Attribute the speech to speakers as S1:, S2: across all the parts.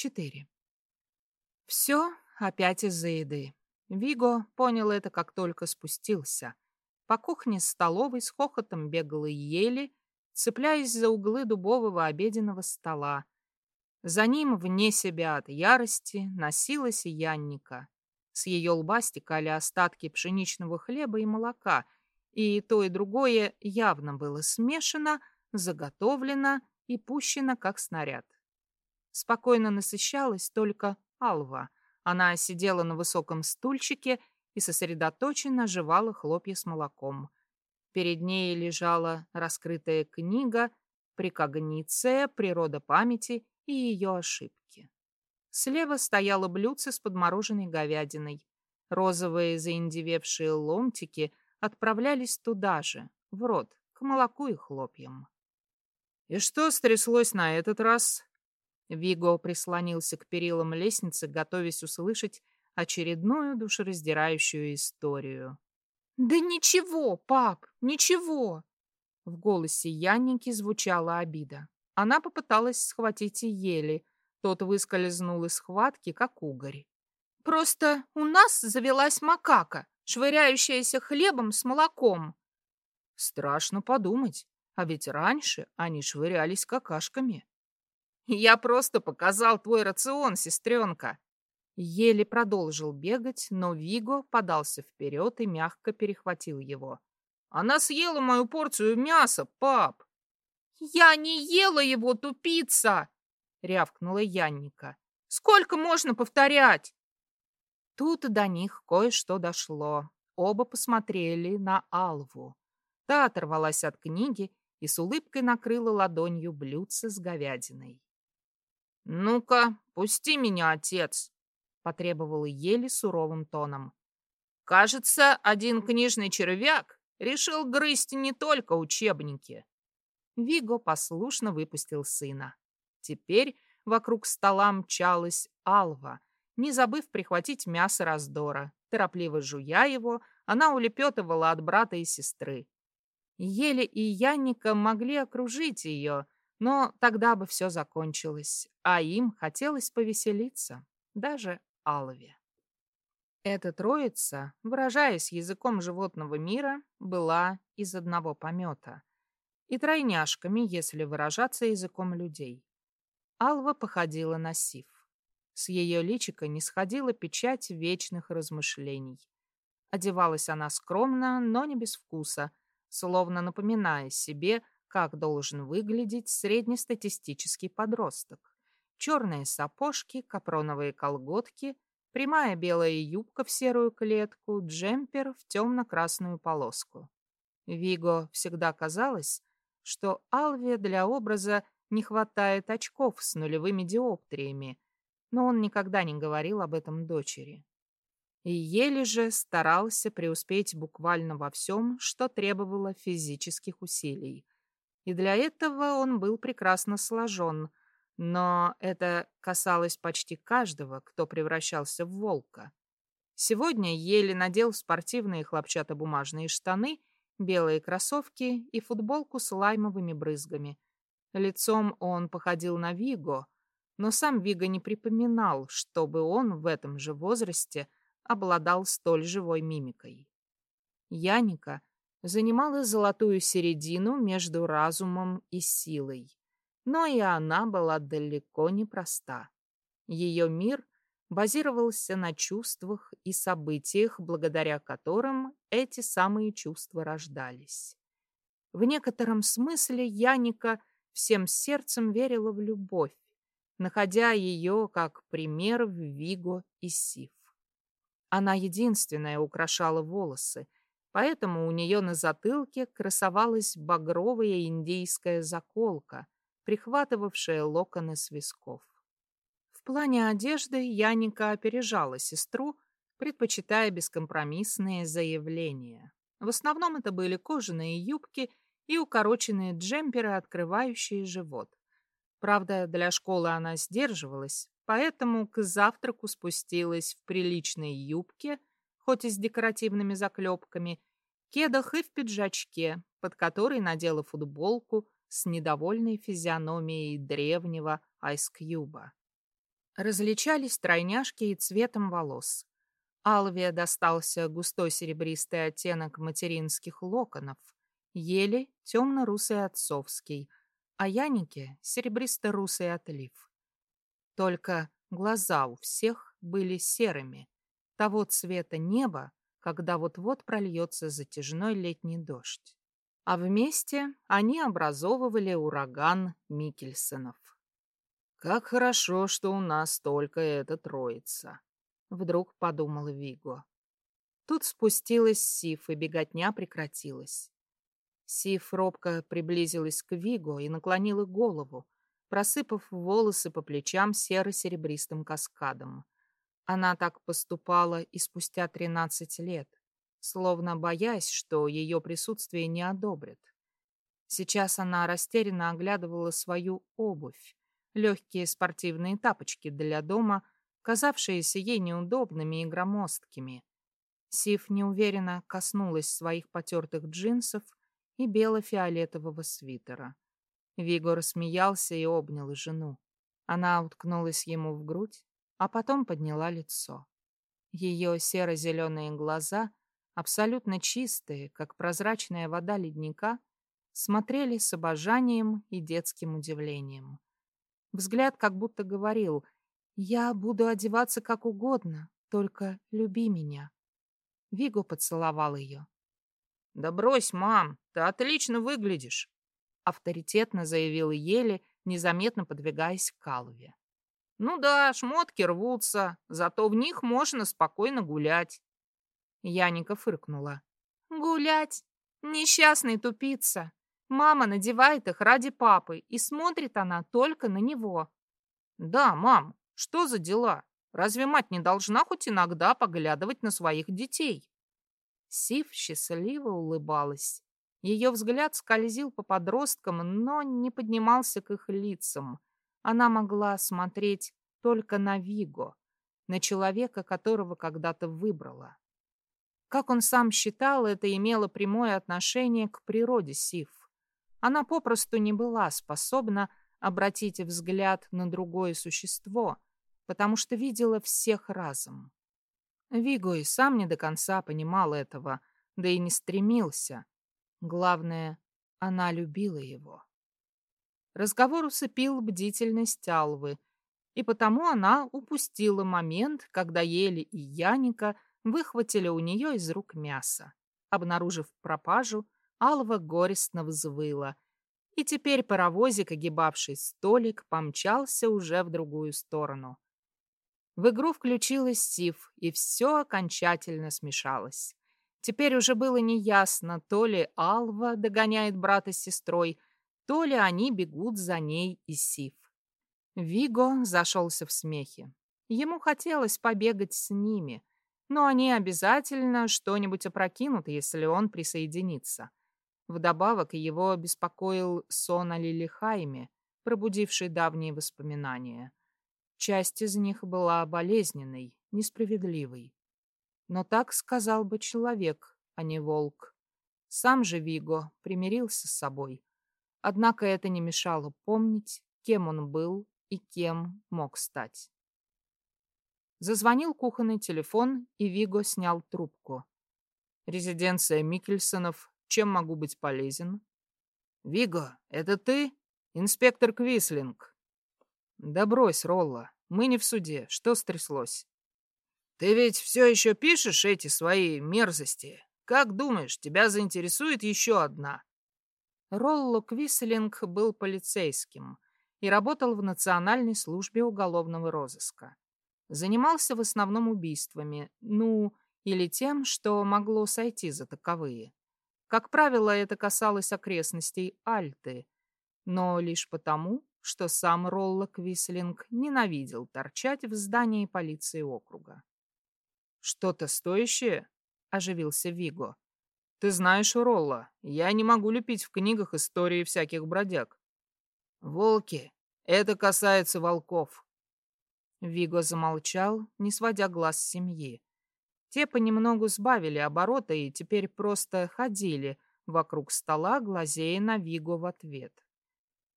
S1: 4. Все опять из-за еды. Виго понял это, как только спустился. По кухне столовой с хохотом бегала ели, цепляясь за углы дубового обеденного стола. За ним, вне себя от ярости, носилась Янника. С ее лба стекали остатки пшеничного хлеба и молока, и то и другое явно было смешано, заготовлено и пущено как снаряд. Спокойно насыщалась только Алва. Она сидела на высоком стульчике и сосредоточенно жевала хлопья с молоком. Перед ней лежала раскрытая книга «Прикогниция. Природа памяти и ее ошибки». Слева стояло блюдце с подмороженной говядиной. Розовые заиндевевшие ломтики отправлялись туда же, в рот, к молоку и хлопьям. «И что стряслось на этот раз?» Виго прислонился к перилам лестницы, готовясь услышать очередную душераздирающую историю. «Да ничего, пап, ничего!» В голосе Янники звучала обида. Она попыталась схватить Ели. Тот выскользнул из схватки, как угорь. «Просто у нас завелась макака, швыряющаяся хлебом с молоком». Страшно подумать, а ведь раньше они швырялись какашками. «Я просто показал твой рацион, сестренка!» Еле продолжил бегать, но Виго подался вперед и мягко перехватил его. «Она съела мою порцию мяса, пап!» «Я не ела его, тупица!» — рявкнула Янника. «Сколько можно повторять?» Тут до них кое-что дошло. Оба посмотрели на Алву. Та оторвалась от книги и с улыбкой накрыла ладонью блюдце с говядиной. «Ну-ка, пусти меня, отец!» — потребовал еле суровым тоном. «Кажется, один книжный червяк решил грызть не только учебники». Виго послушно выпустил сына. Теперь вокруг стола мчалась Алва, не забыв прихватить мясо раздора. Торопливо жуя его, она улепетывала от брата и сестры. Еле и Янника могли окружить ее, но тогда бы все закончилось, а им хотелось повеселиться, даже Алве. Эта троица, выражаясь языком животного мира, была из одного помета. И тройняшками, если выражаться языком людей. Алва походила на Сив. С ее личика не сходила печать вечных размышлений. Одевалась она скромно, но не без вкуса, словно напоминая себе, как должен выглядеть среднестатистический подросток. Черные сапожки, капроновые колготки, прямая белая юбка в серую клетку, джемпер в темно-красную полоску. Виго всегда казалось, что Алве для образа не хватает очков с нулевыми диоптриями, но он никогда не говорил об этом дочери. И еле же старался преуспеть буквально во всем, что требовало физических усилий. И для этого он был прекрасно сложен, но это касалось почти каждого, кто превращался в волка. Сегодня еле надел спортивные хлопчатобумажные штаны, белые кроссовки и футболку с лаймовыми брызгами – Лицом он походил на Виго, но сам Виго не припоминал, чтобы он в этом же возрасте обладал столь живой мимикой. Яника занимала золотую середину между разумом и силой, но и она была далеко не проста. Ее мир базировался на чувствах и событиях, благодаря которым эти самые чувства рождались. В некотором смысле Яника всем сердцем верила в любовь, находя ее как пример в Виго и Сив. Она единственная украшала волосы, поэтому у нее на затылке красовалась багровая индийская заколка, прихватывавшая локоны с висков. В плане одежды Яника опережала сестру, предпочитая бескомпромиссные заявления. В основном это были кожаные юбки и укороченные джемперы, открывающие живот. Правда, для школы она сдерживалась, поэтому к завтраку спустилась в приличной юбке, хоть и с декоративными заклепками, кедах и в пиджачке, под который надела футболку с недовольной физиономией древнего айскьюба. Различались тройняшки и цветом волос. Алве достался густой серебристый оттенок материнских локонов, еле темно-русый отцовский, а Янике серебристо-русый отлив. Только глаза у всех были серыми, того цвета неба, когда вот-вот прольется затяжной летний дождь. А вместе они образовывали ураган Микельсонов. «Как хорошо, что у нас только эта троица», — вдруг подумал Виго. Тут спустилась Сиф, и беготня прекратилась. Сиф робко приблизилась к Виго и наклонила голову, просыпав волосы по плечам серо-серебристым каскадом. Она так поступала и спустя тринадцать лет, словно боясь, что ее присутствие не одобрят. Сейчас она растерянно оглядывала свою обувь, легкие спортивные тапочки для дома, казавшиеся ей неудобными и громоздкими. Сив неуверенно коснулась своих потертых джинсов и бело-фиолетового свитера. Виго рассмеялся и обнял жену. Она уткнулась ему в грудь, а потом подняла лицо. Ее серо-зеленые глаза, абсолютно чистые, как прозрачная вода ледника, смотрели с обожанием и детским удивлением. Взгляд как будто говорил «Я буду одеваться как угодно, только люби меня». Виго поцеловал ее. «Да брось, мам, ты отлично выглядишь», — авторитетно заявил Ели, незаметно подвигаясь к Калове. «Ну да, шмотки рвутся, зато в них можно спокойно гулять». Яника фыркнула. «Гулять? Несчастный тупица. Мама надевает их ради папы, и смотрит она только на него. Да, мам, что за дела? Разве мать не должна хоть иногда поглядывать на своих детей? Сив счастливо улыбалась. Ее взгляд скользил по подросткам, но не поднимался к их лицам. Она могла смотреть только на Виго, на человека, которого когда-то выбрала. Как он сам считал, это имело прямое отношение к природе Сив. Она попросту не была способна обратить взгляд на другое существо, потому что видела всех разом. Виго и сам не до конца понимал этого, да и не стремился. Главное, она любила его. Разговор усыпил бдительность Алвы, и потому она упустила момент, когда Ели и Яника выхватили у нее из рук мясо. Обнаружив пропажу, Алва горестно взвыла. И теперь паровозик, огибавший столик, помчался уже в другую сторону. В игру включилась Сив, и все окончательно смешалось. Теперь уже было неясно, то ли Алва догоняет брата с сестрой, то ли они бегут за ней и Сив. Виго зашелся в смехе. Ему хотелось побегать с ними, но они обязательно что-нибудь опрокинут, если он присоединится. Вдобавок его беспокоил сон о Лилихайме, пробудивший давние воспоминания. Часть из них была болезненной, несправедливой. Но так сказал бы человек, а не волк. Сам же Виго примирился с собой. Однако это не мешало помнить, кем он был и кем мог стать. Зазвонил кухонный телефон, и Виго снял трубку. Резиденция Микельсонов чем могу быть полезен? Виго, это ты? Инспектор Квислинг. Да брось, Ролла. Мы не в суде. Что стряслось? Ты ведь все еще пишешь эти свои мерзости? Как думаешь, тебя заинтересует еще одна? Ролло Квислинг был полицейским и работал в Национальной службе уголовного розыска. Занимался в основном убийствами, ну, или тем, что могло сойти за таковые. Как правило, это касалось окрестностей Альты, но лишь потому, что сам Ролла Квислинг ненавидел торчать в здании полиции округа. «Что-то стоящее?» — оживился Виго. «Ты знаешь, Ролла, я не могу лепить в книгах истории всяких бродяг». «Волки, это касается волков». Виго замолчал, не сводя глаз с семьи. Те понемногу сбавили обороты и теперь просто ходили вокруг стола, глазея на Вигу в ответ.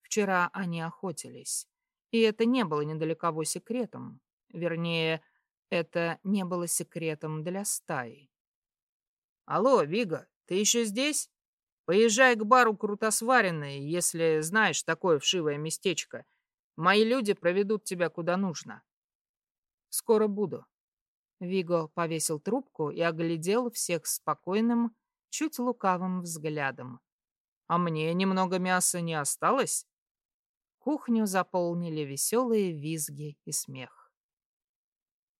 S1: Вчера они охотились, И это не было ни для кого секретом. Вернее, это не было секретом для стаи.
S2: «Алло, Вига, ты еще здесь? Поезжай к бару Крутосваренной, если знаешь такое вшивое местечко. Мои люди проведут тебя куда нужно».
S1: «Скоро буду». Виго повесил трубку и оглядел всех спокойным, чуть лукавым взглядом.
S2: «А мне немного мяса не осталось?»
S1: Кухню заполнили веселые визги и смех.